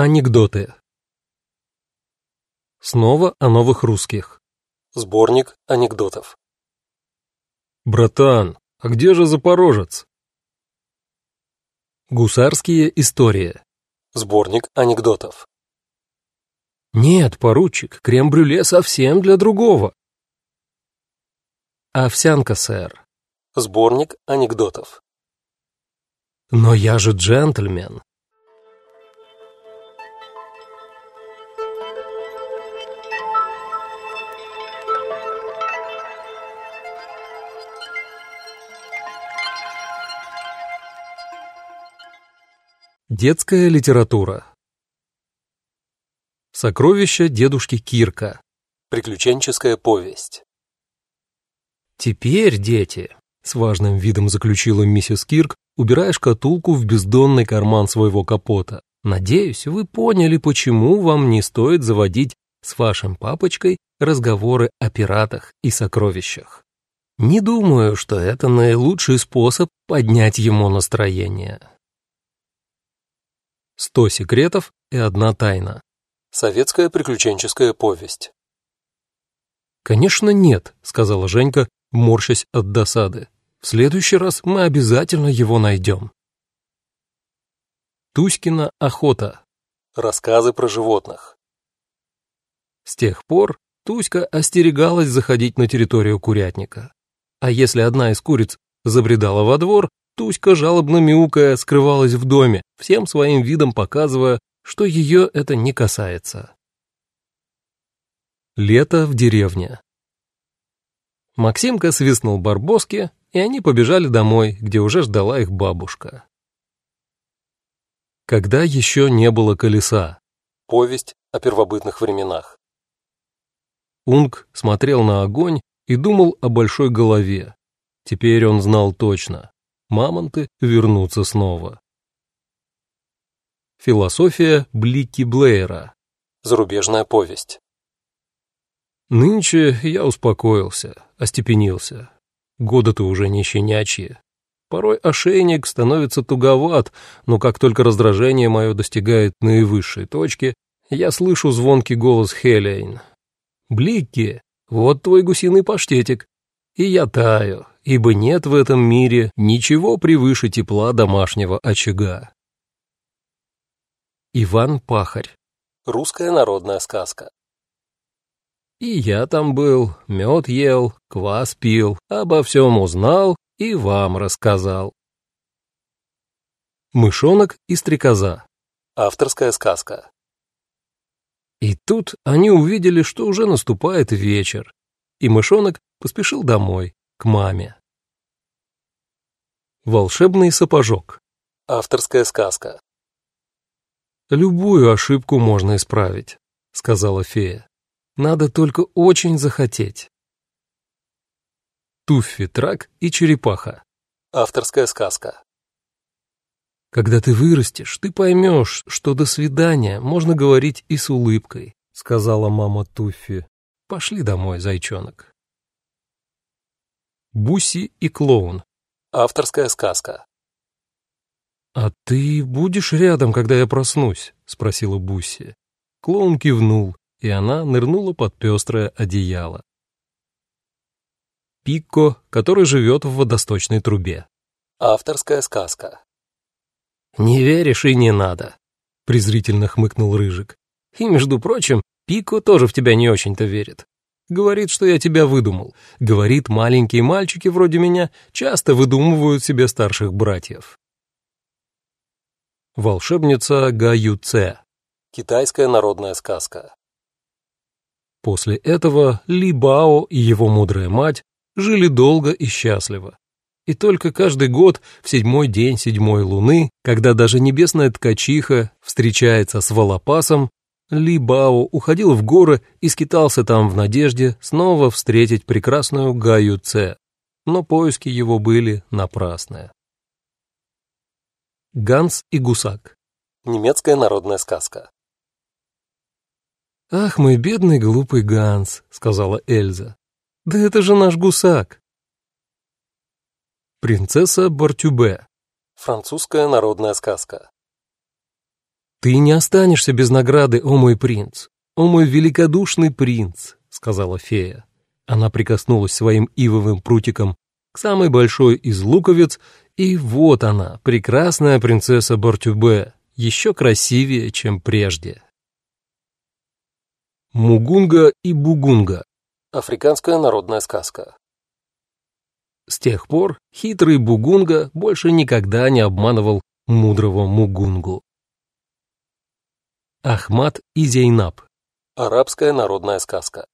Анекдоты. Снова о новых русских. Сборник анекдотов. Братан, а где же Запорожец? Гусарские истории. Сборник анекдотов. Нет, поручик, крем-брюле совсем для другого. Овсянка, сэр. Сборник анекдотов. Но я же джентльмен. Детская литература. Сокровища дедушки Кирка. Приключенческая повесть. Теперь, дети, с важным видом заключила миссис Кирк, убирая шкатулку в бездонный карман своего капота. Надеюсь, вы поняли, почему вам не стоит заводить с вашим папочкой разговоры о пиратах и сокровищах. Не думаю, что это наилучший способ поднять ему настроение. Сто секретов и одна тайна. Советская приключенческая повесть. «Конечно нет», — сказала Женька, морщась от досады. «В следующий раз мы обязательно его найдем». Туськина охота. Рассказы про животных. С тех пор Туська остерегалась заходить на территорию курятника. А если одна из куриц забредала во двор, Туська, жалобно мяукая, скрывалась в доме, всем своим видом показывая, что ее это не касается. Лето в деревне. Максимка свистнул барбоски, и они побежали домой, где уже ждала их бабушка. Когда еще не было колеса. Повесть о первобытных временах. Унг смотрел на огонь и думал о большой голове. Теперь он знал точно мамонты вернутся снова. Философия Блики Блейера. Зарубежная повесть. Нынче я успокоился, остепенился. Годы-то уже не щенячьи. Порой ошейник становится туговат, но как только раздражение мое достигает наивысшей точки, я слышу звонкий голос Хелейн. «Блики, вот твой гусиный паштетик». И я таю, ибо нет в этом мире ничего превыше тепла домашнего очага. Иван Пахарь. Русская народная сказка. И я там был, мед ел, квас пил, обо всем узнал и вам рассказал. Мышонок и стрекоза. Авторская сказка. И тут они увидели, что уже наступает вечер, и мышонок поспешил домой, к маме. Волшебный сапожок. Авторская сказка. «Любую ошибку можно исправить», — сказала фея. «Надо только очень захотеть». Туффи, Трак и Черепаха. Авторская сказка. «Когда ты вырастешь, ты поймешь, что до свидания можно говорить и с улыбкой», — сказала мама Туффи. «Пошли домой, зайчонок». Буси и клоун. Авторская сказка. «А ты будешь рядом, когда я проснусь?» — спросила Бусси. Клоун кивнул, и она нырнула под пестрое одеяло. Пикко, который живет в водосточной трубе. Авторская сказка. «Не веришь и не надо», — презрительно хмыкнул Рыжик. «И, между прочим, Пико тоже в тебя не очень-то верит. Говорит, что я тебя выдумал. Говорит, маленькие мальчики вроде меня часто выдумывают себе старших братьев. Волшебница Гаюце. Китайская народная сказка. После этого Ли Бао и его мудрая мать жили долго и счастливо. И только каждый год в седьмой день седьмой луны, когда даже небесная ткачиха встречается с Волопасом, ли Бао уходил в горы и скитался там в надежде снова встретить прекрасную Гаю Це, но поиски его были напрасные. Ганс и Гусак Немецкая народная сказка. «Ах, мой бедный глупый Ганс», — сказала Эльза. «Да это же наш гусак». Принцесса Бартюбе. Французская народная сказка. «Ты не останешься без награды, о мой принц, о мой великодушный принц», — сказала фея. Она прикоснулась своим ивовым прутиком к самой большой из луковиц, и вот она, прекрасная принцесса Бартюбе, еще красивее, чем прежде. Мугунга и Бугунга. Африканская народная сказка. С тех пор хитрый Бугунга больше никогда не обманывал мудрого Мугунгу. Ахмад и Зейнаб. Арабская народная сказка.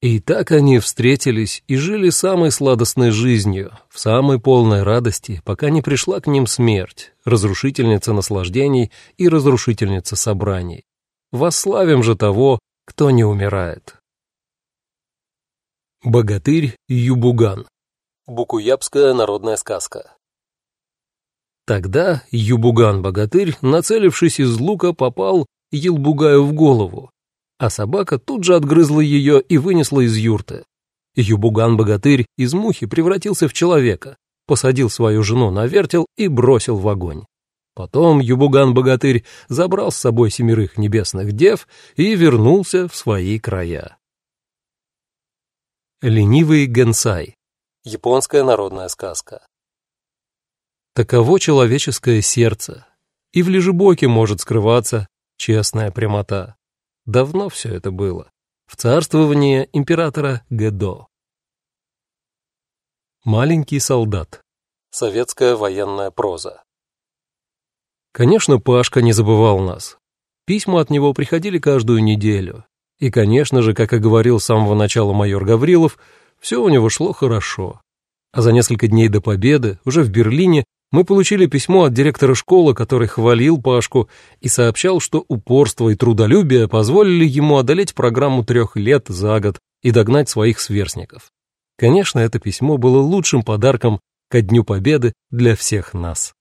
И так они встретились и жили самой сладостной жизнью, в самой полной радости, пока не пришла к ним смерть, разрушительница наслаждений и разрушительница собраний. Восславим же того, кто не умирает. Богатырь Юбуган Букуябская народная сказка. Тогда Юбуган-богатырь, нацелившись из лука, попал Елбугаю в голову, а собака тут же отгрызла ее и вынесла из юрты. Юбуган-богатырь из мухи превратился в человека, посадил свою жену на вертел и бросил в огонь. Потом Юбуган-богатырь забрал с собой семерых небесных дев и вернулся в свои края. Ленивый Генсай Японская народная сказка. Таково человеческое сердце, и в лежебоке может скрываться честная прямота. Давно все это было, в царствовании императора Гэдо. Маленький солдат. Советская военная проза. Конечно, Пашка не забывал нас. Письма от него приходили каждую неделю. И, конечно же, как и говорил с самого начала майор Гаврилов, все у него шло хорошо. А за несколько дней до победы, уже в Берлине, мы получили письмо от директора школы, который хвалил Пашку и сообщал, что упорство и трудолюбие позволили ему одолеть программу трех лет за год и догнать своих сверстников. Конечно, это письмо было лучшим подарком ко Дню Победы для всех нас.